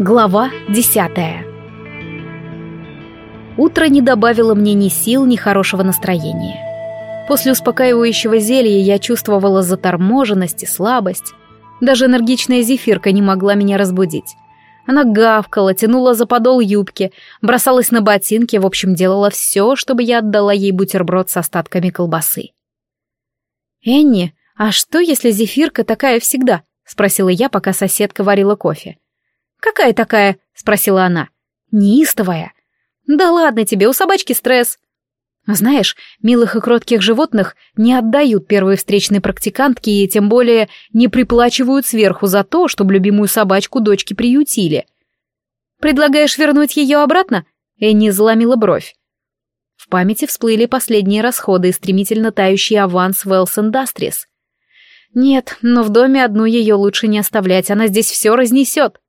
Глава десятая Утро не добавило мне ни сил, ни хорошего настроения. После успокаивающего зелья я чувствовала заторможенность и слабость. Даже энергичная зефирка не могла меня разбудить. Она гавкала, тянула за подол юбки, бросалась на ботинки, в общем, делала все, чтобы я отдала ей бутерброд с остатками колбасы. «Энни, а что, если зефирка такая всегда?» — спросила я, пока соседка варила кофе. «Какая такая?» — спросила она. «Неистовая». «Да ладно тебе, у собачки стресс». Знаешь, милых и кротких животных не отдают первые встречные практикантки и тем более не приплачивают сверху за то, чтобы любимую собачку дочки приютили. «Предлагаешь вернуть ее обратно?» Энни заломила бровь. В памяти всплыли последние расходы и стремительно тающий аванс Wells Industries. Нет, но в доме одну ее лучше не оставлять, она здесь все разнесет.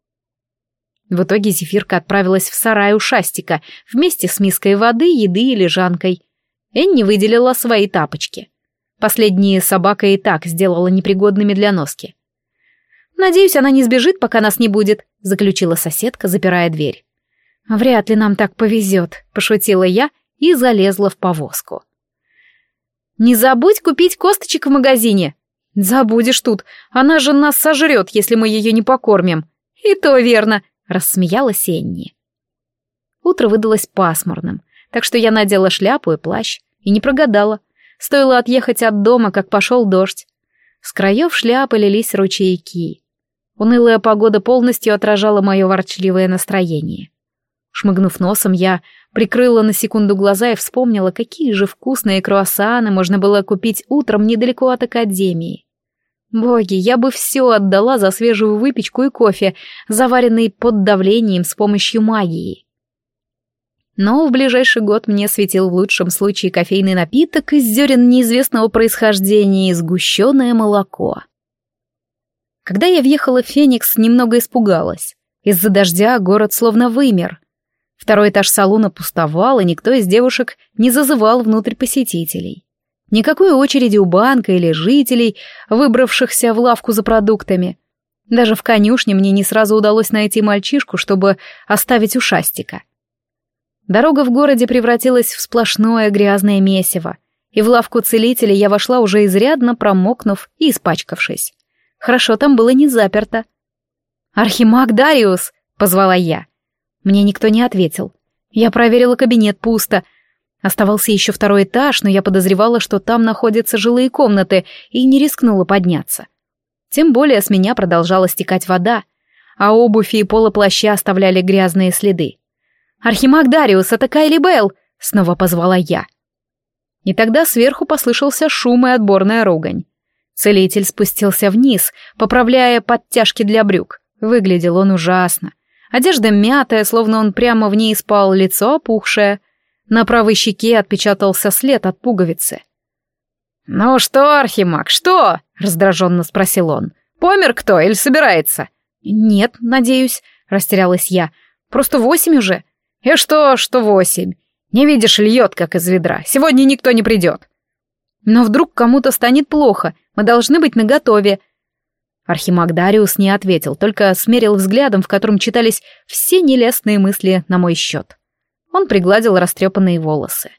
В итоге Зефирка отправилась в сарай у Шастика вместе с миской воды, еды и лежанкой. Энни выделила свои тапочки. Последние собака и так сделала непригодными для носки. «Надеюсь, она не сбежит, пока нас не будет», — заключила соседка, запирая дверь. «Вряд ли нам так повезет», — пошутила я и залезла в повозку. «Не забудь купить косточек в магазине», «Забудешь тут, она же нас сожрет, если мы ее не покормим». «И то верно», — рассмеялась Энни. Утро выдалось пасмурным, так что я надела шляпу и плащ, и не прогадала. Стоило отъехать от дома, как пошел дождь. С краев шляпы лились ручейки. Унылая погода полностью отражала мое ворчливое настроение. Шмыгнув носом, я прикрыла на секунду глаза и вспомнила, какие же вкусные круассаны можно было купить утром недалеко от академии. Боги, я бы все отдала за свежую выпечку и кофе, заваренный под давлением с помощью магии. Но в ближайший год мне светил в лучшем случае кофейный напиток из зерен неизвестного происхождения и сгущенное молоко. Когда я въехала в Феникс, немного испугалась. Из-за дождя город словно вымер. Второй этаж салона пустовал, и никто из девушек не зазывал внутрь посетителей. Никакой очереди у банка или жителей, выбравшихся в лавку за продуктами. Даже в конюшне мне не сразу удалось найти мальчишку, чтобы оставить ушастика. Дорога в городе превратилась в сплошное грязное месиво, и в лавку целителя я вошла уже изрядно промокнув и испачкавшись. Хорошо там было не заперто. «Архимаг Дариус!» — позвала я. Мне никто не ответил. Я проверила кабинет пусто. Оставался еще второй этаж, но я подозревала, что там находятся жилые комнаты, и не рискнула подняться. Тем более с меня продолжала стекать вода, а обувь и полы плаща оставляли грязные следы. «Архимаг Дариус, это Кайли Белл!» — снова позвала я. И тогда сверху послышался шум и отборная ругань. Целитель спустился вниз, поправляя подтяжки для брюк. Выглядел он ужасно. Одежда мятая, словно он прямо в ней спал, лицо опухшее. На правой щеке отпечатался след от пуговицы. «Ну что, Архимаг, что?» — раздраженно спросил он. «Помер кто или собирается?» «Нет, надеюсь», — растерялась я. «Просто восемь уже». «И что, что восемь? Не видишь, льет, как из ведра. Сегодня никто не придет». «Но вдруг кому-то станет плохо. Мы должны быть наготове», Архимаг Дариус не ответил, только смерил взглядом, в котором читались все нелестные мысли на мой счет. Он пригладил растрепанные волосы.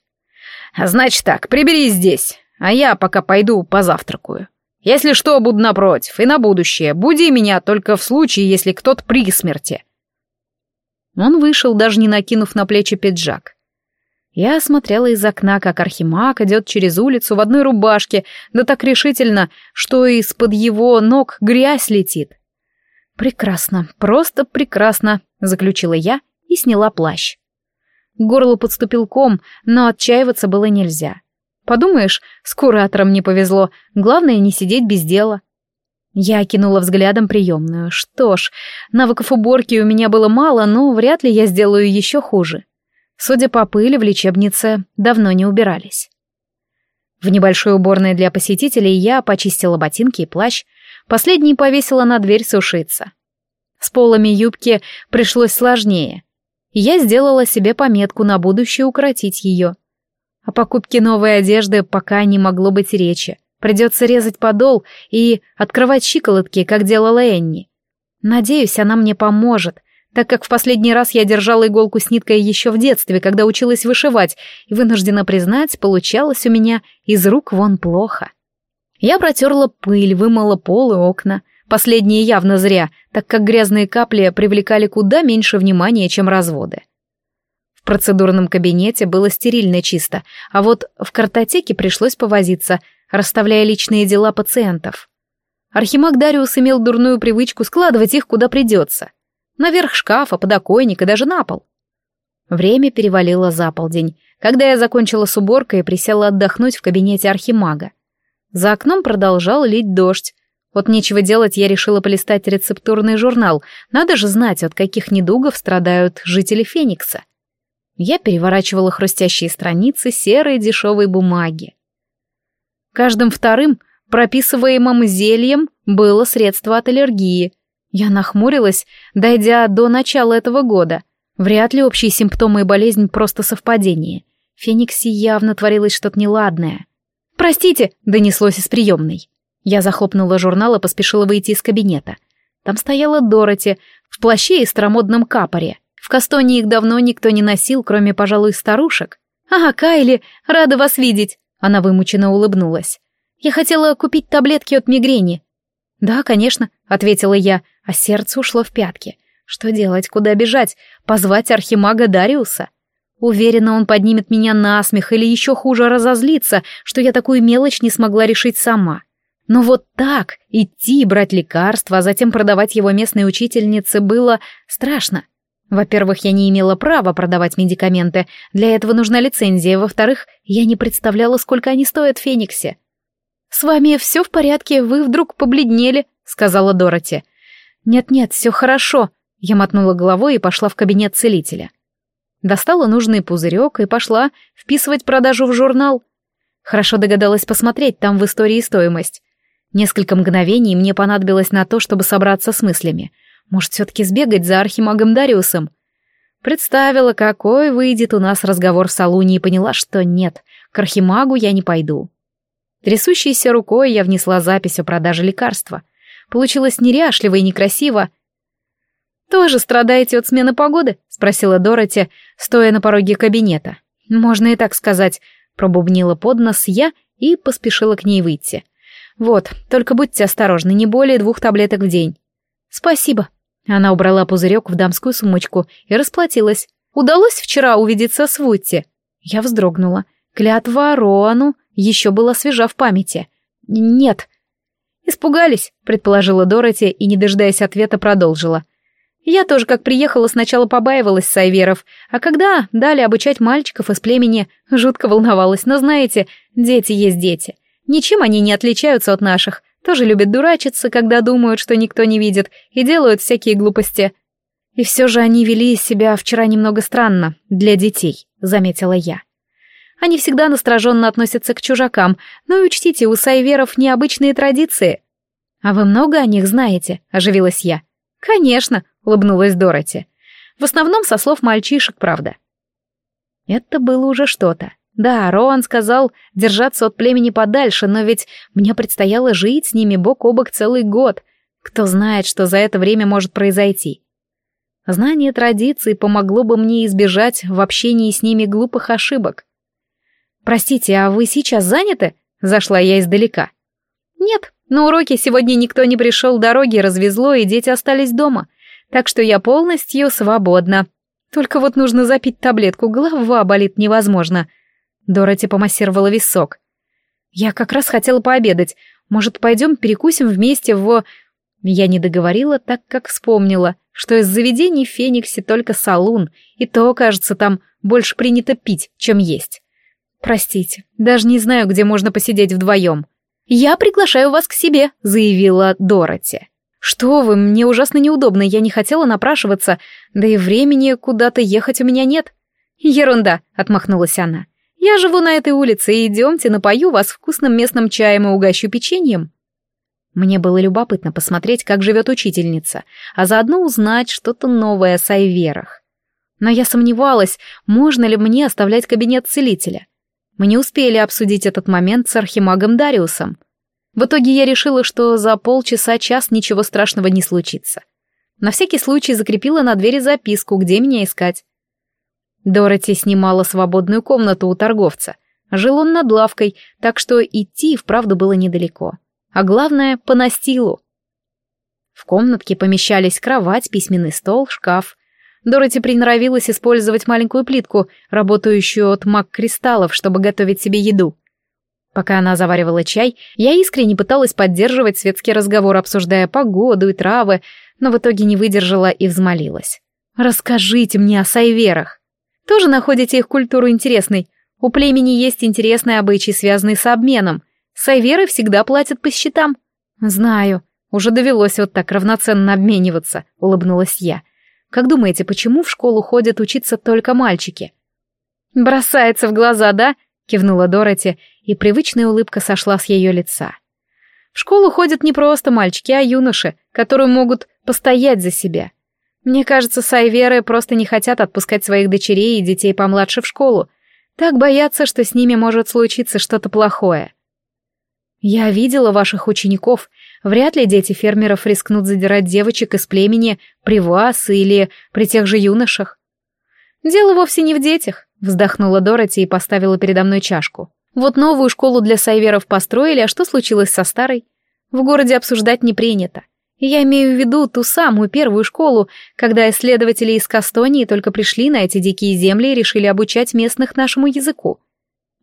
«Значит так, прибери здесь, а я пока пойду позавтракаю. Если что, буду напротив, и на будущее. Буди меня только в случае, если кто-то при смерти». Он вышел, даже не накинув на плечи пиджак. Я смотрела из окна, как Архимаг идет через улицу в одной рубашке, да так решительно, что из-под его ног грязь летит. «Прекрасно, просто прекрасно», — заключила я и сняла плащ. К горлу подступил ком, но отчаиваться было нельзя. Подумаешь, с куратором не повезло, главное не сидеть без дела. Я кинула взглядом приемную. Что ж, навыков уборки у меня было мало, но вряд ли я сделаю еще хуже. Судя по пыли, в лечебнице давно не убирались. В небольшой уборной для посетителей я почистила ботинки и плащ, последний повесила на дверь сушиться. С полами юбки пришлось сложнее. Я сделала себе пометку на будущее укоротить ее. О покупке новой одежды пока не могло быть речи. Придется резать подол и открывать щиколотки, как делала Энни. Надеюсь, она мне поможет, так как в последний раз я держала иголку с ниткой еще в детстве, когда училась вышивать, и, вынуждена признать, получалось у меня из рук вон плохо. Я протерла пыль, вымыла пол и окна. Последние явно зря, так как грязные капли привлекали куда меньше внимания, чем разводы. В процедурном кабинете было стерильно чисто, а вот в картотеке пришлось повозиться, расставляя личные дела пациентов. Архимаг Дариус имел дурную привычку складывать их куда придется. Наверх шкафа, подоконник и даже на пол. Время перевалило за полдень, когда я закончила с уборкой и присела отдохнуть в кабинете архимага. За окном продолжал лить дождь. Вот нечего делать, я решила полистать рецептурный журнал. Надо же знать, от каких недугов страдают жители Феникса. Я переворачивала хрустящие страницы серой дешевой бумаги. Каждым вторым прописываемым зельем было средство от аллергии. Я нахмурилась, дойдя до начала этого года. Вряд ли общие симптомы и болезнь просто совпадение. Фениксе явно творилось что-то неладное. «Простите!» — донеслось из приемной. Я захлопнула журнал и поспешила выйти из кабинета. Там стояла Дороти в плаще и старомодном капоре. В Кастоне их давно никто не носил, кроме, пожалуй, старушек. «А, Кайли, рада вас видеть!» Она вымученно улыбнулась. «Я хотела купить таблетки от мигрени». «Да, конечно», — ответила я, а сердце ушло в пятки. «Что делать, куда бежать? Позвать архимага Дариуса?» Уверена, он поднимет меня на смех или еще хуже разозлится, что я такую мелочь не смогла решить сама. Но вот так идти брать лекарства, а затем продавать его местной учительнице было страшно. Во-первых, я не имела права продавать медикаменты, для этого нужна лицензия. Во-вторых, я не представляла, сколько они стоят в Фениксе. «С вами все в порядке, вы вдруг побледнели», — сказала Дороти. «Нет-нет, все хорошо», — я мотнула головой и пошла в кабинет целителя. Достала нужный пузырек и пошла вписывать продажу в журнал. Хорошо догадалась посмотреть там в истории стоимость. Несколько мгновений мне понадобилось на то, чтобы собраться с мыслями. Может, все-таки сбегать за архимагом Дариусом? Представила, какой выйдет у нас разговор в салуне и поняла, что нет, к архимагу я не пойду. Трясущейся рукой я внесла запись о продаже лекарства. Получилось неряшливо и некрасиво, «Тоже страдаете от смены погоды?» — спросила Дороти, стоя на пороге кабинета. «Можно и так сказать», — пробубнила под нос я и поспешила к ней выйти. «Вот, только будьте осторожны, не более двух таблеток в день». «Спасибо». Она убрала пузырек в дамскую сумочку и расплатилась. «Удалось вчера увидеться с Вутти?» Я вздрогнула. Клятва Роану еще была свежа в памяти. «Нет». «Испугались», — предположила Дороти и, не дожидаясь ответа, продолжила. Я тоже, как приехала, сначала побаивалась сайверов, а когда дали обучать мальчиков из племени, жутко волновалась, но знаете, дети есть дети. Ничем они не отличаются от наших, тоже любят дурачиться, когда думают, что никто не видит, и делают всякие глупости. И все же они вели себя вчера немного странно, для детей, заметила я. Они всегда настороженно относятся к чужакам, но и учтите, у сайверов необычные традиции. А вы много о них знаете, оживилась я. Конечно, — улыбнулась Дороти. «В основном со слов мальчишек, правда». Это было уже что-то. Да, Роан сказал держаться от племени подальше, но ведь мне предстояло жить с ними бок о бок целый год. Кто знает, что за это время может произойти. Знание традиций помогло бы мне избежать в общении с ними глупых ошибок. «Простите, а вы сейчас заняты?» — зашла я издалека. «Нет, на уроки сегодня никто не пришел, дороги развезло, и дети остались дома так что я полностью свободна. Только вот нужно запить таблетку, голова болит невозможно. Дороти помассировала висок. Я как раз хотела пообедать. Может, пойдем перекусим вместе в... Я не договорила, так как вспомнила, что из заведений в Фениксе только салун, и то, кажется, там больше принято пить, чем есть. Простите, даже не знаю, где можно посидеть вдвоем. «Я приглашаю вас к себе», — заявила Дороти. «Что вы, мне ужасно неудобно, я не хотела напрашиваться, да и времени куда-то ехать у меня нет». «Ерунда», — отмахнулась она. «Я живу на этой улице, и идемте, напою вас вкусным местным чаем и угощу печеньем». Мне было любопытно посмотреть, как живет учительница, а заодно узнать что-то новое о Сайверах. Но я сомневалась, можно ли мне оставлять кабинет целителя. Мы не успели обсудить этот момент с архимагом Дариусом. В итоге я решила, что за полчаса-час ничего страшного не случится. На всякий случай закрепила на двери записку, где меня искать. Дороти снимала свободную комнату у торговца. Жил он над лавкой, так что идти вправду было недалеко. А главное, по настилу. В комнатке помещались кровать, письменный стол, шкаф. Дороти приноровилась использовать маленькую плитку, работающую от маг-кристаллов, чтобы готовить себе еду. Пока она заваривала чай, я искренне пыталась поддерживать светский разговор, обсуждая погоду и травы, но в итоге не выдержала и взмолилась. «Расскажите мне о сайверах. Тоже находите их культуру интересной? У племени есть интересные обычаи, связанные с обменом. Сайверы всегда платят по счетам». «Знаю. Уже довелось вот так равноценно обмениваться», — улыбнулась я. «Как думаете, почему в школу ходят учиться только мальчики?» «Бросается в глаза, да?» — кивнула Дороти, и привычная улыбка сошла с ее лица. «В школу ходят не просто мальчики, а юноши, которые могут постоять за себя. Мне кажется, сайверы просто не хотят отпускать своих дочерей и детей помладше в школу. Так боятся, что с ними может случиться что-то плохое. Я видела ваших учеников. Вряд ли дети фермеров рискнут задирать девочек из племени при вас или при тех же юношах. Дело вовсе не в детях, вздохнула Дороти и поставила передо мной чашку. Вот новую школу для сайверов построили, а что случилось со старой? В городе обсуждать не принято. Я имею в виду ту самую первую школу, когда исследователи из Кастонии только пришли на эти дикие земли и решили обучать местных нашему языку.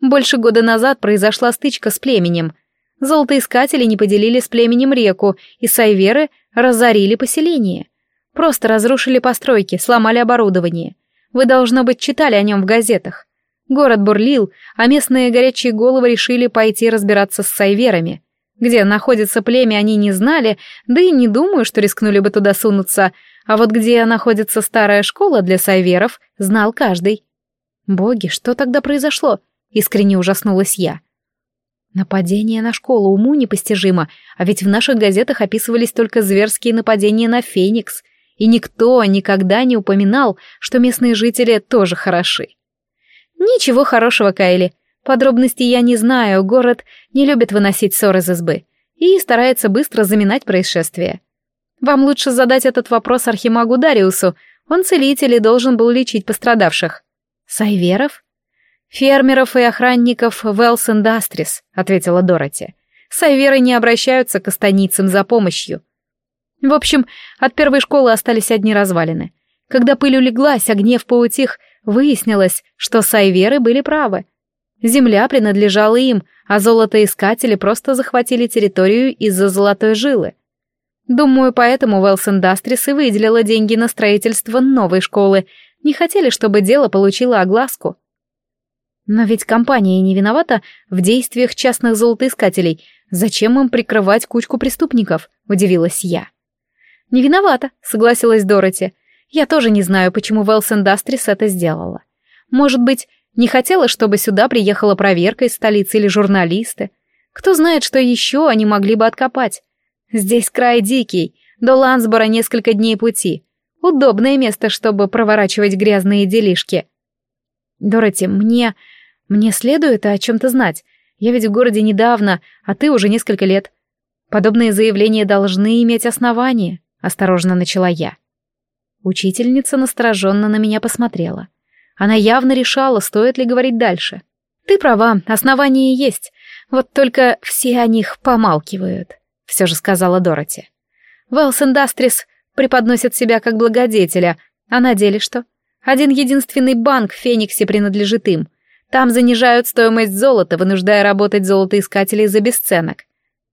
Больше года назад произошла стычка с племенем. Золотоискатели не поделили с племенем реку, и сайверы разорили поселение. Просто разрушили постройки, сломали оборудование. Вы, должно быть, читали о нем в газетах. Город бурлил, а местные горячие головы решили пойти разбираться с сайверами. Где находится племя, они не знали, да и не думаю, что рискнули бы туда сунуться, а вот где находится старая школа для сайверов, знал каждый. Боги, что тогда произошло? Искренне ужаснулась я. Нападение на школу уму непостижимо, а ведь в наших газетах описывались только зверские нападения на Феникс, и никто никогда не упоминал, что местные жители тоже хороши. Ничего хорошего, Кайли. Подробностей я не знаю, город не любит выносить ссор из избы и старается быстро заминать происшествие. Вам лучше задать этот вопрос Архимагу Дариусу, он целитель и должен был лечить пострадавших. Сайверов? Фермеров и охранников Wells Industries, ответила Дороти. Сайверы не обращаются к останицам за помощью. В общем, от первой школы остались одни развалины. Когда пыль улеглась, а гнев поутих, выяснилось, что сайверы были правы. Земля принадлежала им, а золотоискатели просто захватили территорию из-за золотой жилы. Думаю, поэтому Wells Industries и выделила деньги на строительство новой школы. Не хотели, чтобы дело получило огласку. Но ведь компания не виновата в действиях частных золотоискателей. Зачем им прикрывать кучку преступников? Удивилась я. Не виновата, согласилась Дороти. Я тоже не знаю, почему Wells Industries это сделала. Может быть, не хотела, чтобы сюда приехала проверка из столицы или журналисты. Кто знает, что еще они могли бы откопать. Здесь край дикий, до Лансбора несколько дней пути. Удобное место, чтобы проворачивать грязные делишки. Дороти, мне... мне следует о чем-то знать. Я ведь в городе недавно, а ты уже несколько лет. Подобные заявления должны иметь основание, осторожно начала я. Учительница настороженно на меня посмотрела. Она явно решала, стоит ли говорить дальше. «Ты права, основания есть. Вот только все о них помалкивают», — все же сказала Дороти. «Велс Индастрис преподносит себя как благодетеля, а на деле что? Один единственный банк в Фениксе принадлежит им. Там занижают стоимость золота, вынуждая работать золотоискателей за бесценок.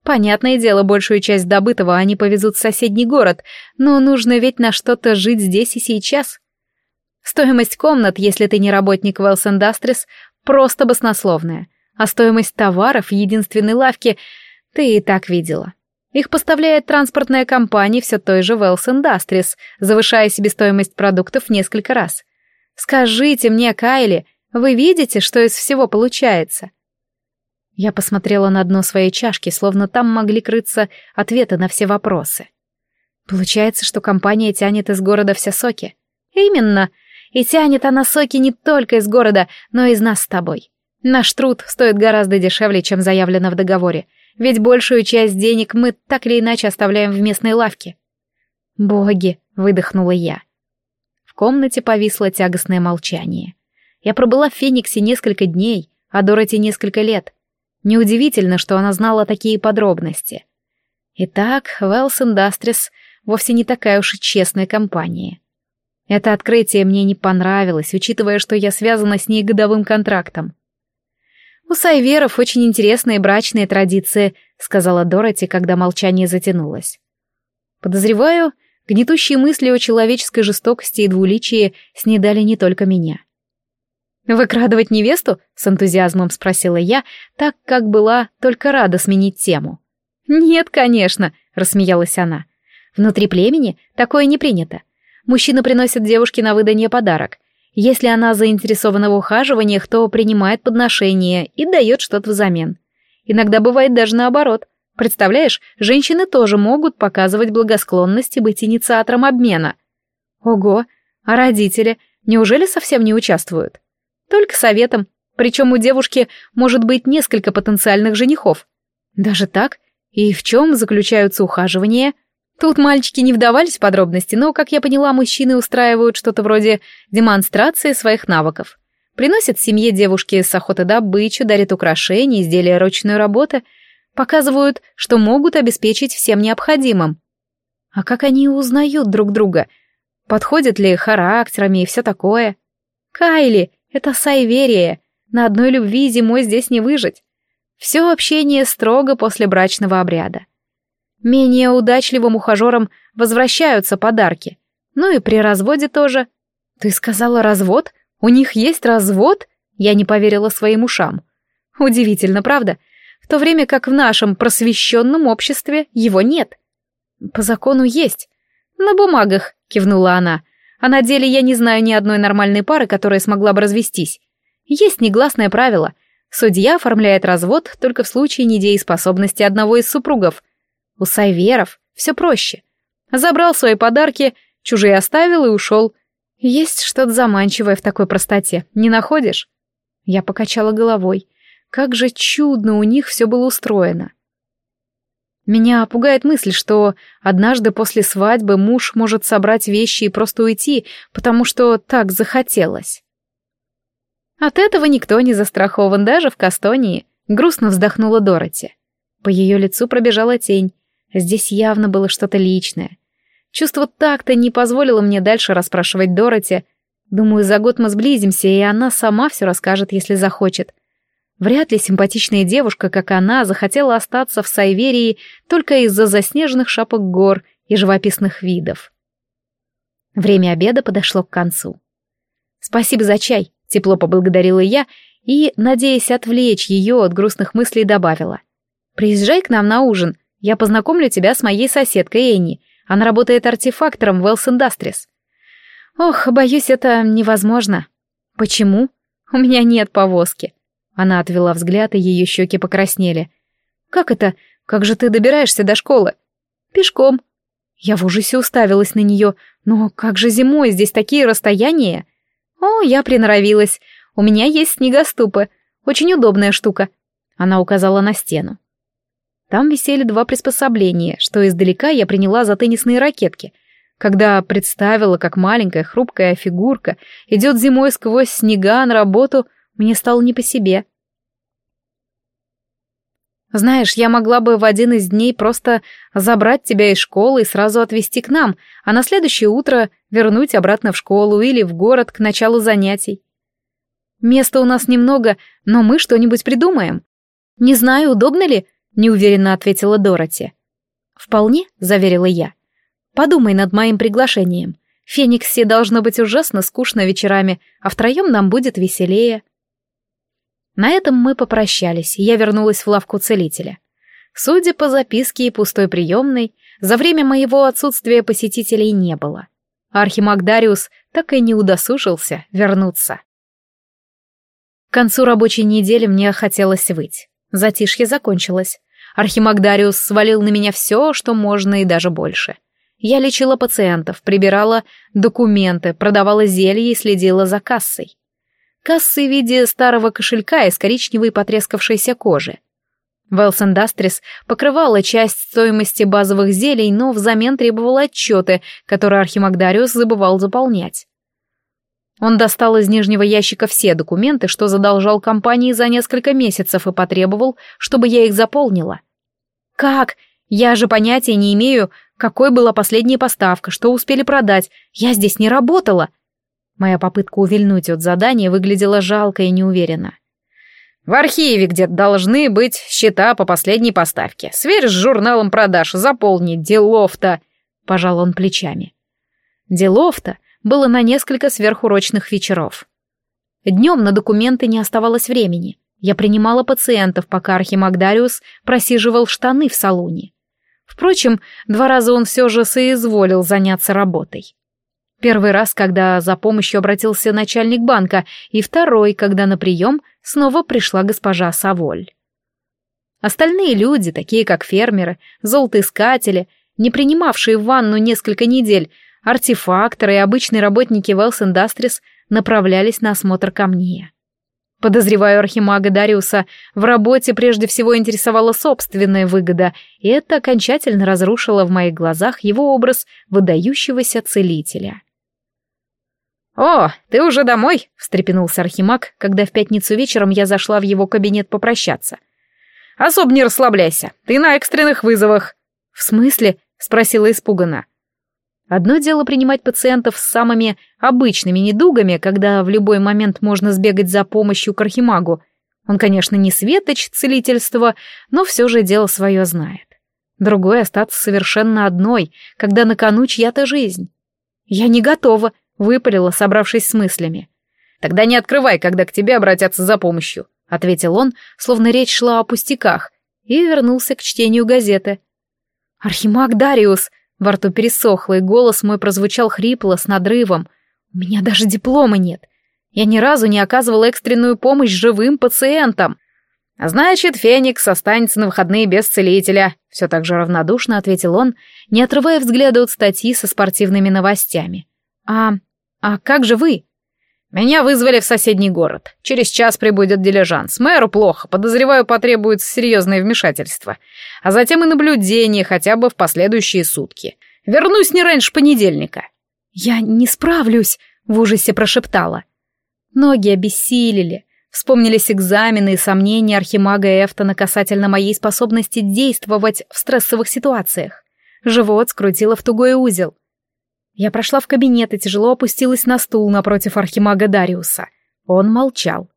Понятное дело, большую часть добытого они повезут в соседний город, но нужно ведь на что-то жить здесь и сейчас. Стоимость комнат, если ты не работник Wells Industries, просто баснословная, а стоимость товаров в единственной лавке ты и так видела. Их поставляет транспортная компания все той же Wells Industries, завышая себестоимость продуктов несколько раз. Скажите мне, Кайли, вы видите, что из всего получается? Я посмотрела на дно своей чашки, словно там могли крыться ответы на все вопросы. Получается, что компания тянет из города все соки. Именно. И тянет она соки не только из города, но и из нас с тобой. Наш труд стоит гораздо дешевле, чем заявлено в договоре, ведь большую часть денег мы так или иначе оставляем в местной лавке. «Боги!» — выдохнула я. В комнате повисло тягостное молчание. Я пробыла в Фениксе несколько дней, а Дороти несколько лет. Неудивительно, что она знала такие подробности. Итак, Wells Industries вовсе не такая уж и честная компания. Это открытие мне не понравилось, учитывая, что я связана с ней годовым контрактом. «У Сайверов очень интересные брачные традиции», — сказала Дороти, когда молчание затянулось. «Подозреваю, гнетущие мысли о человеческой жестокости и двуличии снедали не только меня. «Выкрадывать невесту?» — с энтузиазмом спросила я, так как была только рада сменить тему. «Нет, конечно», — рассмеялась она. «Внутри племени такое не принято. Мужчина приносит девушке на выданье подарок. Если она заинтересована в ухаживаниях, то принимает подношение и дает что-то взамен. Иногда бывает даже наоборот. Представляешь, женщины тоже могут показывать благосклонность и быть инициатором обмена. Ого, а родители неужели совсем не участвуют? Только советом. Причем у девушки может быть несколько потенциальных женихов. Даже так? И в чем заключаются ухаживания? Тут мальчики не вдавались в подробности, но, как я поняла, мужчины устраивают что-то вроде демонстрации своих навыков. Приносят семье девушки с охоты добычу, дарят украшения, изделия ручной работы, показывают, что могут обеспечить всем необходимым. А как они узнают друг друга? Подходят ли характерами и все такое? Кайли, это Сайверия. На одной любви зимой здесь не выжить. Все общение строго после брачного обряда. Менее удачливым ухажерам возвращаются подарки. Ну и при разводе тоже. Ты сказала развод? У них есть развод? Я не поверила своим ушам. Удивительно, правда? В то время как в нашем просвещенном обществе его нет. По закону есть. На бумагах, кивнула она. А на деле я не знаю ни одной нормальной пары, которая смогла бы развестись. Есть негласное правило. Судья оформляет развод только в случае недееспособности одного из супругов. У Сайверов все проще. Забрал свои подарки, чужие оставил и ушел. Есть что-то заманчивое в такой простоте, не находишь? Я покачала головой. Как же чудно у них все было устроено. Меня пугает мысль, что однажды после свадьбы муж может собрать вещи и просто уйти, потому что так захотелось. От этого никто не застрахован, даже в Кастонии, грустно вздохнула Дороти. По ее лицу пробежала тень. Здесь явно было что-то личное. Чувство так-то не позволило мне дальше расспрашивать Дороти. Думаю, за год мы сблизимся, и она сама все расскажет, если захочет. Вряд ли симпатичная девушка, как она, захотела остаться в Сайверии только из-за заснеженных шапок гор и живописных видов. Время обеда подошло к концу. «Спасибо за чай», — тепло поблагодарила я и, надеясь отвлечь ее от грустных мыслей, добавила. «Приезжай к нам на ужин, я познакомлю тебя с моей соседкой Энни. Она работает артефактором в Wells Industries». «Ох, боюсь, это невозможно». «Почему?» «У меня нет повозки. Она отвела взгляд, и ее щеки покраснели. «Как это? Как же ты добираешься до школы?» «Пешком». Я в ужасе уставилась на нее. «Но как же зимой здесь такие расстояния?» «О, я приноровилась. У меня есть снегоступы. Очень удобная штука». Она указала на стену. Там висели два приспособления, что издалека я приняла за теннисные ракетки. Когда представила, как маленькая хрупкая фигурка идет зимой сквозь снега на работу, мне стало не по себе. Знаешь, я могла бы в один из дней просто забрать тебя из школы и сразу отвезти к нам, а на следующее утро вернуть обратно в школу или в город к началу занятий. Места у нас немного, но мы что-нибудь придумаем. Не знаю, удобно ли, неуверенно ответила Дороти. Вполне, заверила я. Подумай над моим приглашением. Фениксе должно быть ужасно скучно вечерами, а втроем нам будет веселее. На этом мы попрощались, и я вернулась в лавку целителя. Судя по записке и пустой приемной, за время моего отсутствия посетителей не было. Архимаг Дариус так и не удосужился вернуться. К концу рабочей недели мне хотелось выть. Затишье закончилось. Архимаг Дариус свалил на меня все, что можно и даже больше. Я лечила пациентов, прибирала документы, продавала зелья и следила за кассой. Кассы в виде старого кошелька из коричневой потрескавшейся кожи. Wells Industries покрывала часть стоимости базовых зелий, но взамен требовала отчеты, которые Архимагдариус забывал заполнять. Он достал из нижнего ящика все документы, что задолжал компании за несколько месяцев и потребовал, чтобы я их заполнила. «Как? Я же понятия не имею, какой была последняя поставка, что успели продать. Я здесь не работала». Моя попытка увильнуть от задания выглядела жалко и неуверенно. В архиве где-то должны быть счета по последней поставке. Сверь с журналом продаж, заполни, делов-то!» Пожал он плечами. Делов-то было на несколько сверхурочных вечеров. Днем на документы не оставалось времени. Я принимала пациентов, пока Архимаг Дариус просиживал штаны в салоне. Впрочем, два раза он все же соизволил заняться работой. Первый раз, когда за помощью обратился начальник банка, и второй, когда на прием снова пришла госпожа Саволь. Остальные люди, такие как фермеры, золотоискатели, не принимавшие ванну несколько недель, артефакторы и обычные работники Wells Industries направлялись на осмотр ко мне. Подозреваю архимага Дариуса, в работе прежде всего интересовала собственная выгода, и это окончательно разрушило в моих глазах его образ выдающегося целителя. «О, ты уже домой?» — встрепенулся Архимаг, когда в пятницу вечером я зашла в его кабинет попрощаться. «Особо не расслабляйся, ты на экстренных вызовах». «В смысле?» — спросила испуганно. Одно дело принимать пациентов с самыми обычными недугами, когда в любой момент можно сбегать за помощью к архимагу. Он, конечно, не светоч целительства, но все же дело свое знает. Другое — остаться совершенно одной, когда на кону чья-то жизнь. «Я не готова», Выпалила, собравшись с мыслями. «Тогда не открывай, когда к тебе обратятся за помощью», — ответил он, словно речь шла о пустяках, и вернулся к чтению газеты. «Архимаг Дариус!» — во рту пересохло, и голос мой прозвучал хрипло, с надрывом. «У меня даже диплома нет. Я ни разу не оказывала экстренную помощь живым пациентам». «Значит, Феникс останется на выходные без целителя», — все так же равнодушно ответил он, не отрывая взгляда от статьи со спортивными новостями. «А «А как же вы?» «Меня вызвали в соседний город. Через час прибудет дилижанс. Мэру плохо, подозреваю, потребуется серьезное вмешательство. А затем и наблюдение хотя бы в последующие сутки. Вернусь не раньше понедельника». «Я не справлюсь», — в ужасе прошептала. Ноги обессилели. Вспомнились экзамены и сомнения архимага Эфтона касательно моей способности действовать в стрессовых ситуациях. Живот скрутило в тугой узел. Я прошла в кабинет и тяжело опустилась на стул напротив архимага Дариуса. Он молчал.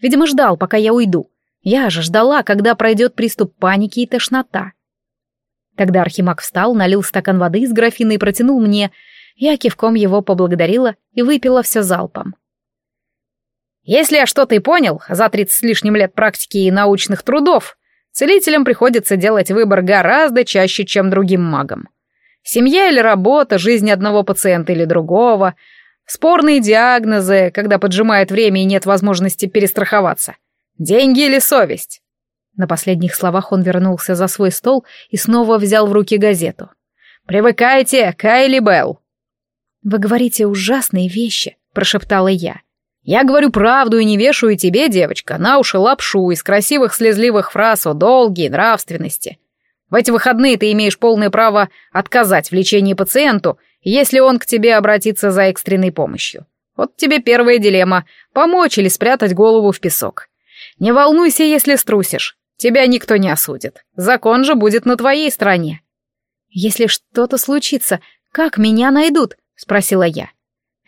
Видимо, ждал, пока я уйду. Я же ждала, когда пройдет приступ паники и тошнота. Тогда архимаг встал, налил стакан воды из графина и протянул мне. Я кивком его поблагодарила и выпила все залпом. «Если я что-то и понял за тридцать с лишним лет практики и научных трудов, целителям приходится делать выбор гораздо чаще, чем другим магам. Семья или работа, жизнь одного пациента или другого, спорные диагнозы, когда поджимает время и нет возможности перестраховаться. Деньги или совесть? На последних словах он вернулся за свой стол и снова взял в руки газету. «Привыкайте, Кайли Белл!» «Вы говорите ужасные вещи», — прошептала я. «Я говорю правду и не вешаю тебе, девочка, на уши лапшу из красивых слезливых фраз о долге и нравственности. В эти выходные ты имеешь полное право отказать в лечении пациенту, если он к тебе обратится за экстренной помощью. Вот тебе первая дилемма — помочь или спрятать голову в песок. Не волнуйся, если струсишь. Тебя никто не осудит. Закон же будет на твоей стороне. «Если что-то случится, как меня найдут?» — спросила я.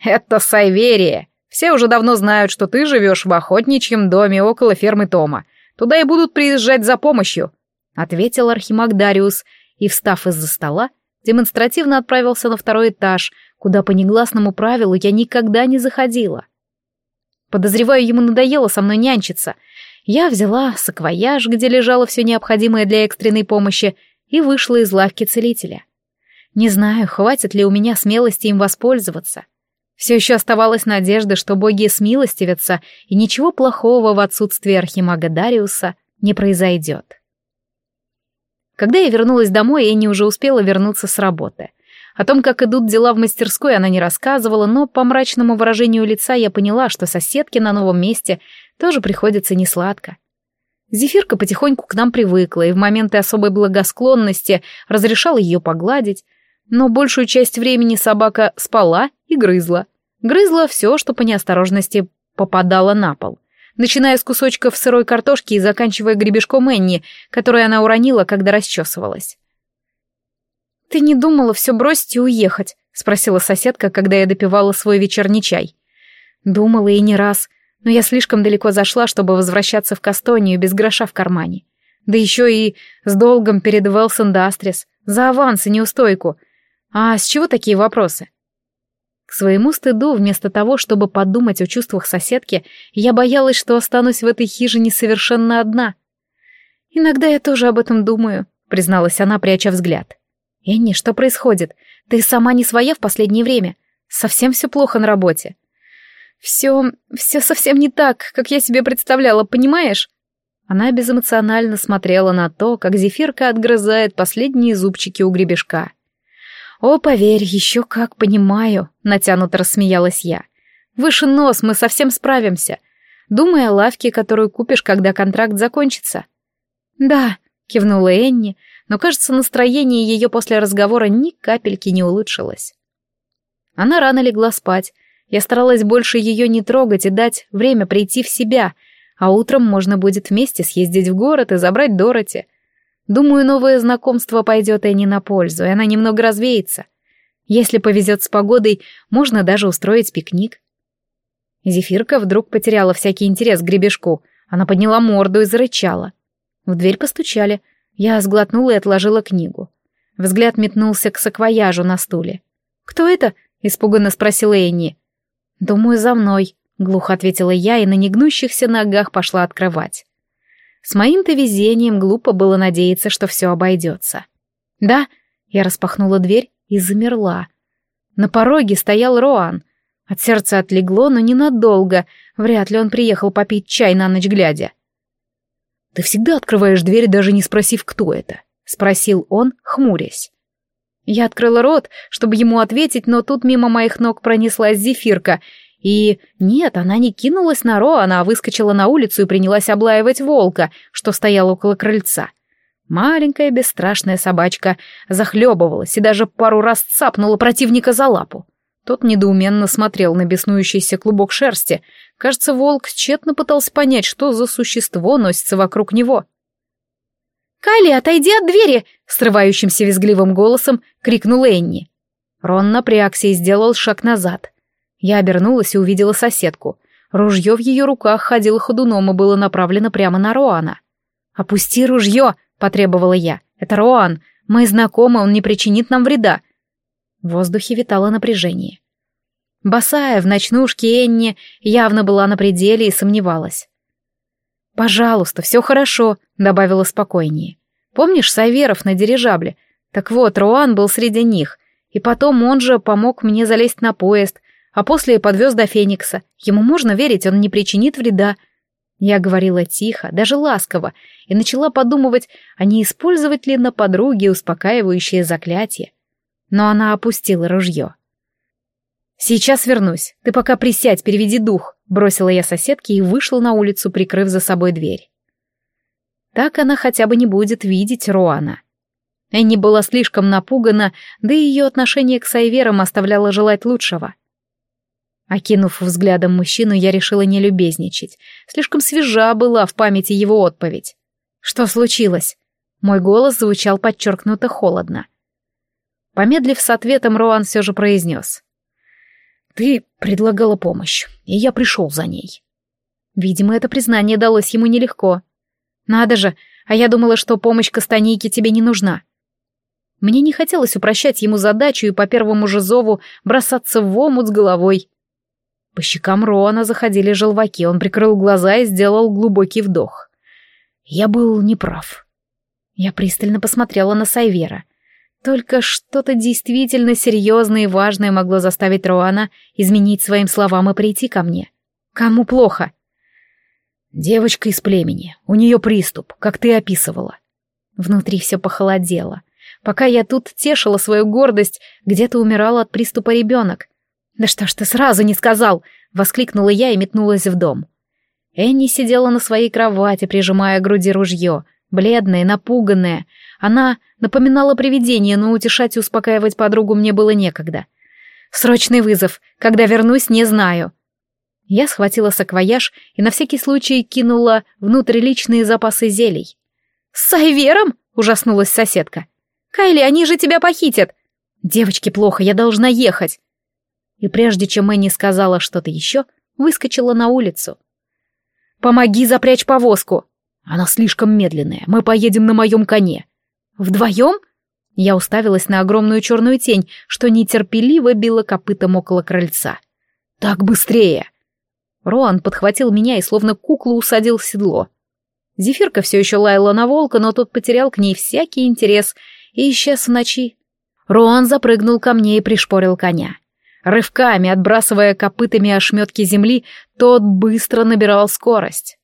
«Это Сайверия. Все уже давно знают, что ты живешь в охотничьем доме около фермы Тома. Туда и будут приезжать за помощью ответил архимаг Дариус и, встав из-за стола, демонстративно отправился на второй этаж, куда по негласному правилу я никогда не заходила. Подозреваю, ему надоело со мной нянчиться. Я взяла саквояж, где лежало все необходимое для экстренной помощи, и вышла из лавки целителя. Не знаю, хватит ли у меня смелости им воспользоваться. Все еще оставалась надежда, что боги смилостивятся, и ничего плохого в отсутствии архимага Дариуса не произойдет. Когда я вернулась домой, Энни уже успела вернуться с работы. О том, как идут дела в мастерской, она не рассказывала, но по мрачному выражению лица я поняла, что соседке на новом месте тоже приходится несладко. Зефирка потихоньку к нам привыкла и в моменты особой благосклонности разрешала ее погладить, но большую часть времени собака спала и грызла. Грызла все, что по неосторожности попадало на пол, начиная с кусочков сырой картошки и заканчивая гребешком Энни, который она уронила, когда расчесывалась. «Ты не думала все бросить и уехать?» — спросила соседка, когда я допивала свой вечерний чай. «Думала и не раз, но я слишком далеко зашла, чтобы возвращаться в Кастонию без гроша в кармане. Да еще и с долгом перед Велсон за аванс и неустойку. А с чего такие вопросы? К своему стыду, вместо того, чтобы подумать о чувствах соседки, я боялась, что останусь в этой хижине совершенно одна. «Иногда я тоже об этом думаю», — призналась она, пряча взгляд. «Энни, что происходит? Ты сама не своя в последнее время. Совсем все плохо на работе. Все... все совсем не так, как я себе представляла, понимаешь?» Она безэмоционально смотрела на то, как зефирка отгрызает последние зубчики у гребешка. «О, поверь, еще как понимаю», — натянуто рассмеялась я. «Выше нос, мы совсем справимся. Думай о лавке, которую купишь, когда контракт закончится». «Да», — кивнула Энни, но, кажется, настроение ее после разговора ни капельки не улучшилось. Она рано легла спать. Я старалась больше ее не трогать и дать время прийти в себя, а утром можно будет вместе съездить в город и забрать Дороти. Думаю, новое знакомство пойдет Энни на пользу, и она немного развеется. Если повезет с погодой, можно даже устроить пикник. Зефирка вдруг потеряла всякий интерес к гребешку. Она подняла морду и зарычала. В дверь постучали — я сглотнула и отложила книгу. Взгляд метнулся к саквояжу на стуле. «Кто это?» — испуганно спросила Энни. «Думаю, за мной», — глухо ответила я и на негнущихся ногах пошла открывать. С моим-то везением глупо было надеяться, что все обойдется. «Да», — я распахнула дверь и замерла. На пороге стоял Роан. От сердца отлегло, но ненадолго. Вряд ли он приехал попить чай на ночь глядя. «Ты всегда открываешь дверь, даже не спросив, кто это?» — спросил он, хмурясь. Я открыла рот, чтобы ему ответить, но тут мимо моих ног пронеслась зефирка. И нет, она не кинулась на Ро, она выскочила на улицу и принялась облаивать волка, что стоял около крыльца. Маленькая бесстрашная собачка захлебывалась и даже пару раз цапнула противника за лапу. Тот недоуменно смотрел на беснующийся клубок шерсти, Кажется, волк тщетно пытался понять, что за существо носится вокруг него. «Кайли, отойди от двери!» — срывающимся визгливым голосом крикнул Энни. Рон напрягся и сделал шаг назад. Я обернулась и увидела соседку. Ружье в ее руках ходило ходуном и было направлено прямо на Роана. «Опусти ружье!» — потребовала я. «Это Роан. Мы знакомы, он не причинит нам вреда». В воздухе витало напряжение. Босая, в ночнушке Энни явно была на пределе и сомневалась. «Пожалуйста, все хорошо», — добавила спокойнее. «Помнишь Саверов на дирижабле? Так вот, Руан был среди них, и потом он же помог мне залезть на поезд, а после подвез до Феникса. Ему можно верить, он не причинит вреда». Я говорила тихо, даже ласково, и начала подумывать, а не использовать ли на подруге успокаивающее заклятие. Но она опустила ружье. «Сейчас вернусь. Ты пока присядь, переведи дух», — бросила я соседке и вышла на улицу, прикрыв за собой дверь. Так она хотя бы не будет видеть Руана. Энни была слишком напугана, да и ее отношение к Сайверам оставляло желать лучшего. Окинув взглядом мужчину, я решила не любезничать. Слишком свежа была в памяти его отповедь. «Что случилось?» Мой голос звучал подчеркнуто холодно. Помедлив с ответом, Роан все же произнес. Ты предлагала помощь, и я пришел за ней. Видимо, это признание далось ему нелегко. Надо же, а я думала, что помощь Кастанейке тебе не нужна. Мне не хотелось упрощать ему задачу и по первому же зову бросаться в омут с головой. По щекам Роана заходили желваки, он прикрыл глаза и сделал глубокий вдох. Я был неправ. Я пристально посмотрела на Сайвера — только что-то действительно серьезное и важное могло заставить Роана изменить своим словам и прийти ко мне. Кому плохо? Девочка из племени. У нее приступ, как ты описывала. Внутри все похолодело. Пока я тут тешила свою гордость, где-то умирал от приступа ребенок. «Да что ж ты сразу не сказал!» — воскликнула я и метнулась в дом. Энни сидела на своей кровати, прижимая к груди ружье, бледная, напуганная. Она напоминала привидение, но утешать и успокаивать подругу мне было некогда. «Срочный вызов. Когда вернусь, не знаю». Я схватила саквояж и на всякий случай кинула внутрь личные запасы зелий. «С Сайвером?» — ужаснулась соседка. «Кайли, они же тебя похитят!» «Девочке плохо, я должна ехать!» И прежде чем Энни сказала что-то еще, выскочила на улицу. «Помоги запрячь повозку!» «Она слишком медленная, мы поедем на моем коне». «Вдвоем?» Я уставилась на огромную черную тень, что нетерпеливо била копытом около крыльца. «Так быстрее!» Роан подхватил меня и словно куклу усадил в седло. Зефирка все еще лаяла на волка, но тот потерял к ней всякий интерес и исчез в ночи. Роан запрыгнул ко мне и пришпорил коня. Рывками, отбрасывая копытами ошметки земли, тот быстро набирал скорость.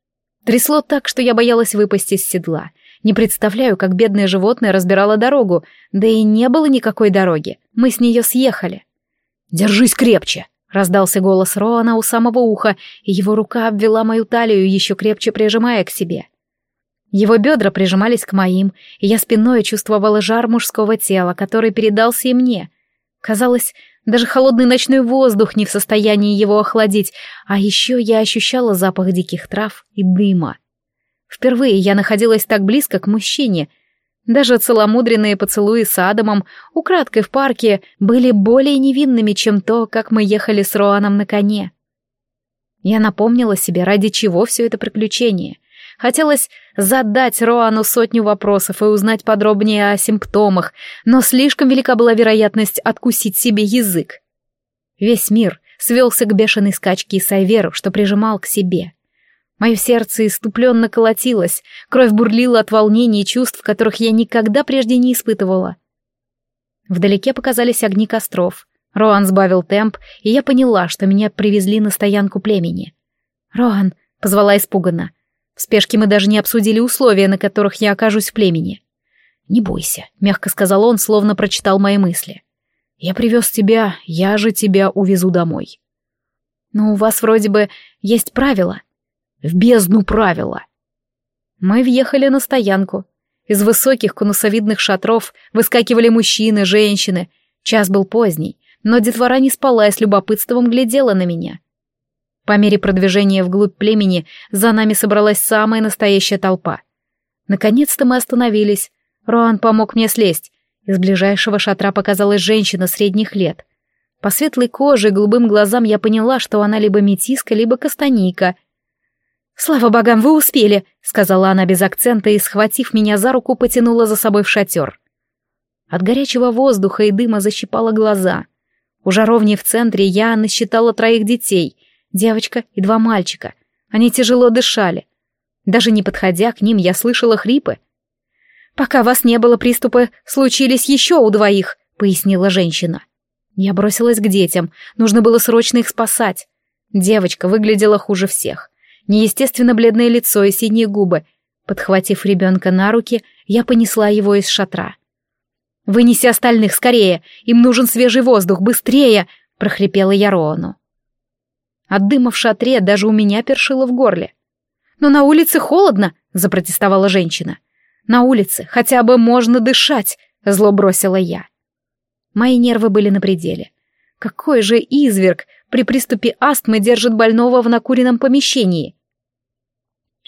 Трясло так, что я боялась выпасть из седла. Не представляю, как бедное животное разбирало дорогу, да и не было никакой дороги. Мы с нее съехали. «Держись крепче!» — раздался голос Роана у самого уха, и его рука обвела мою талию, еще крепче прижимая к себе. Его бедра прижимались к моим, и я спиной чувствовала жар мужского тела, который передался и мне. Казалось, даже холодный ночной воздух не в состоянии его охладить, а еще я ощущала запах диких трав и дыма. Впервые я находилась так близко к мужчине. Даже целомудренные поцелуи с Адамом, украдкой в парке, были более невинными, чем то, как мы ехали с Роаном на коне. Я напомнила себе, ради чего все это приключение. Хотелось задать Роану сотню вопросов и узнать подробнее о симптомах, но слишком велика была вероятность откусить себе язык. Весь мир свелся к бешеной скачке Сайверу, что прижимал к себе. Мое сердце иступленно колотилось, кровь бурлила от волнений и чувств, которых я никогда прежде не испытывала. Вдалеке показались огни костров. Роан сбавил темп, и я поняла, что меня привезли на стоянку племени. «Роан!» — позвала испуганно. В спешке мы даже не обсудили условия, на которых я окажусь в племени. «Не бойся», — мягко сказал он, словно прочитал мои мысли. «Я привез тебя, я же тебя увезу домой». «Но у вас вроде бы есть правила». «В бездну правила». Мы въехали на стоянку. Из высоких конусовидных шатров выскакивали мужчины, женщины. Час был поздний, но детвора не спала и с любопытством глядела на меня. По мере продвижения вглубь племени за нами собралась самая настоящая толпа. Наконец-то мы остановились. Роан помог мне слезть. Из ближайшего шатра показалась женщина средних лет. По светлой коже и голубым глазам я поняла, что она либо метиска, либо кастанийка. «Слава богам, вы успели!» — сказала она без акцента и, схватив меня за руку, потянула за собой в шатер. От горячего воздуха и дыма защипала глаза. У жаровни в центре я насчитала троих детей — девочка и два мальчика. Они тяжело дышали. Даже не подходя к ним, я слышала хрипы. «Пока вас не было, приступы случились еще у двоих», — пояснила женщина. Я бросилась к детям, нужно было срочно их спасать. Девочка выглядела хуже всех. Неестественно бледное лицо и синие губы. Подхватив ребенка на руки, я понесла его из шатра. «Вынеси остальных, скорее! Им нужен свежий воздух, быстрее!» — прохрипела я Роану. От дыма в шатре даже у меня першило в горле. «Но на улице холодно», — запротестовала женщина. «На улице хотя бы можно дышать», — зло бросила я. Мои нервы были на пределе. Какой же изверг при приступе астмы держит больного в накуренном помещении?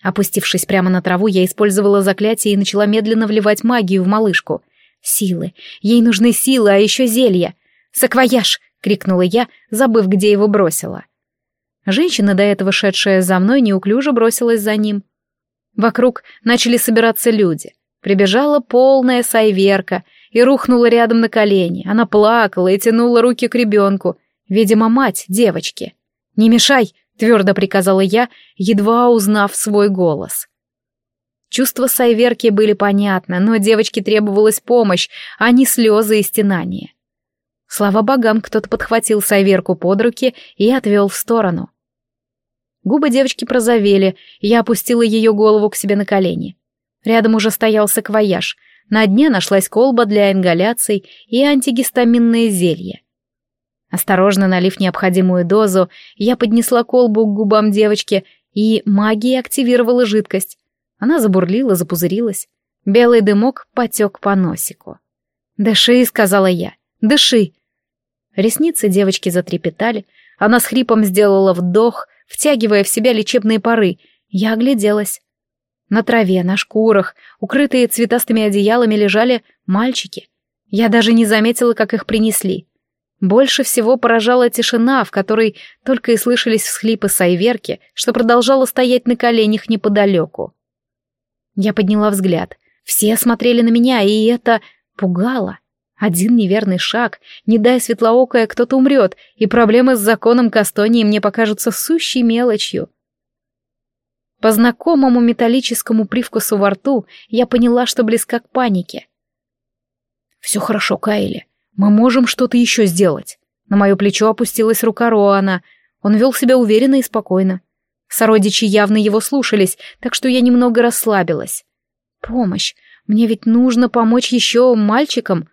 Опустившись прямо на траву, я использовала заклятие и начала медленно вливать магию в малышку. Силы. Ей нужны силы, а еще зелья. «Саквояж!» — крикнула я, забыв, где его бросила. Женщина, до этого шедшая за мной, неуклюже бросилась за ним. Вокруг начали собираться люди. Прибежала полная сайверка и рухнула рядом на колени. Она плакала и тянула руки к ребенку. Видимо, мать девочки. «Не мешай!» — твердо приказала я, едва узнав свой голос. Чувства Сайверки были понятны, но девочке требовалась помощь, а не слезы и стенания. Слава богам, кто-то подхватил Сайверку под руки и отвел в сторону. Губы девочки прозовели, я опустила ее голову к себе на колени. Рядом уже стоял саквояж. На дне нашлась колба для ингаляций и антигистаминное зелье. Осторожно налив необходимую дозу, я поднесла колбу к губам девочки и магия активировала жидкость. Она забурлила, запузырилась. Белый дымок потек по носику. «Дыши», — сказала я, — «дыши». Ресницы девочки затрепетали, она с хрипом сделала вдох, втягивая в себя лечебные пары. Я огляделась. На траве, на шкурах, укрытые цветастыми одеялами лежали мальчики. Я даже не заметила, как их принесли. Больше всего поражала тишина, в которой только и слышались всхлипы Сайверки, что продолжала стоять на коленях неподалеку. Я подняла взгляд. Все смотрели на меня, и это пугало. Один неверный шаг, не дай светлоокая, кто-то умрет, и проблемы с законом Кастонии мне покажутся сущей мелочью. По знакомому металлическому привкусу во рту я поняла, что близка к панике. «Все хорошо, Кайли. Мы можем что-то еще сделать». На мое плечо опустилась рука Роана. Он вел себя уверенно и спокойно. Сородичи явно его слушались, так что я немного расслабилась. «Помощь. Мне ведь нужно помочь еще мальчикам».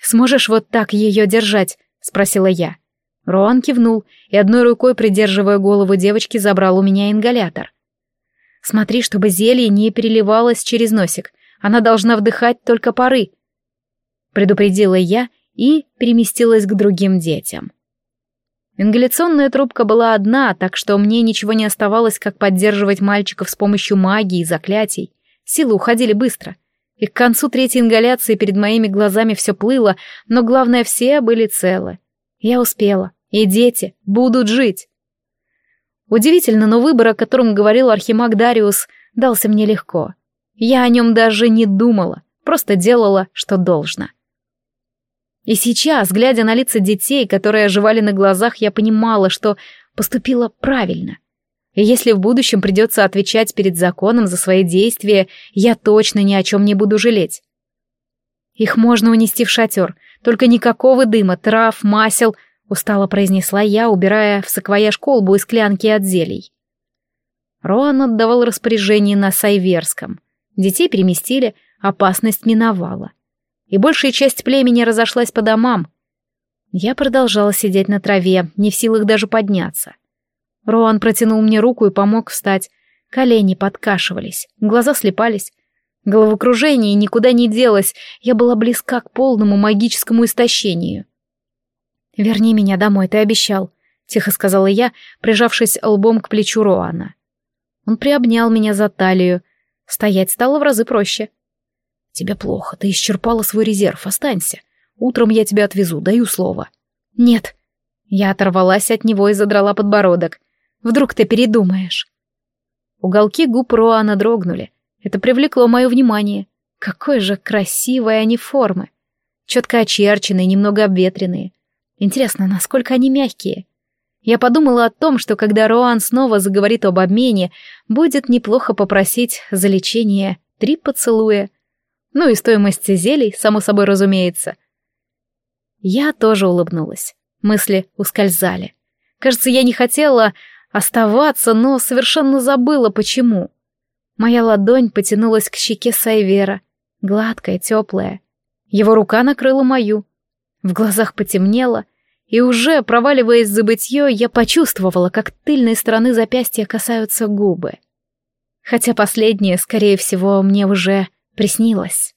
«Сможешь вот так ее держать?» — спросила я. Роан кивнул и одной рукой, придерживая голову девочки, забрал у меня ингалятор. «Смотри, чтобы зелье не переливалось через носик. Она должна вдыхать только пары предупредила я и переместилась к другим детям. Ингаляционная трубка была одна, так что мне ничего не оставалось, как поддерживать мальчиков с помощью магии и заклятий. Силы уходили быстро. И к концу третьей ингаляции перед моими глазами все плыло, но главное, все были целы. Я успела, и дети будут жить. Удивительно, но выбор, о котором говорил архимаг Дариус, дался мне легко. Я о нем даже не думала, просто делала, что должно. И сейчас, глядя на лица детей, которые оживали на глазах, я понимала, что поступила правильно. И если в будущем придется отвечать перед законом за свои действия, я точно ни о чем не буду жалеть. Их можно унести в шатер, только никакого дыма, трав, масел, устало произнесла я, убирая в саквояж колбу и склянки от зелий. Роан отдавал распоряжение на Сайверском. Детей переместили, опасность миновала и большая часть племени разошлась по домам. Я продолжала сидеть на траве, не в силах даже подняться. Роан протянул мне руку и помог встать. Колени подкашивались, глаза слепались. Головокружение никуда не делось, я была близка к полному магическому истощению. «Верни меня домой, ты обещал», — тихо сказала я, прижавшись лбом к плечу Роана. Он приобнял меня за талию. Стоять стало в разы проще. «Тебе плохо, ты исчерпала свой резерв, останься. Утром я тебя отвезу, даю слово». «Нет». Я оторвалась от него и задрала подбородок. «Вдруг ты передумаешь?» Уголки губ Роана дрогнули. Это привлекло мое внимание. Какой же красивые они формы. Четко очерченные, немного обветренные. Интересно, насколько они мягкие. Я подумала о том, что когда Роан снова заговорит об обмене, будет неплохо попросить за лечение три поцелуя. Ну и стоимость зелий, само собой разумеется. Я тоже улыбнулась. Мысли ускользали. Кажется, я не хотела оставаться, но совершенно забыла, почему. Моя ладонь потянулась к щеке Сайвера, гладкая, теплая. Его рука накрыла мою. В глазах потемнело, и уже, проваливаясь в забытье, я почувствовала, как тыльной стороны запястья касаются губы. Хотя последнее, скорее всего, мне уже приснилось.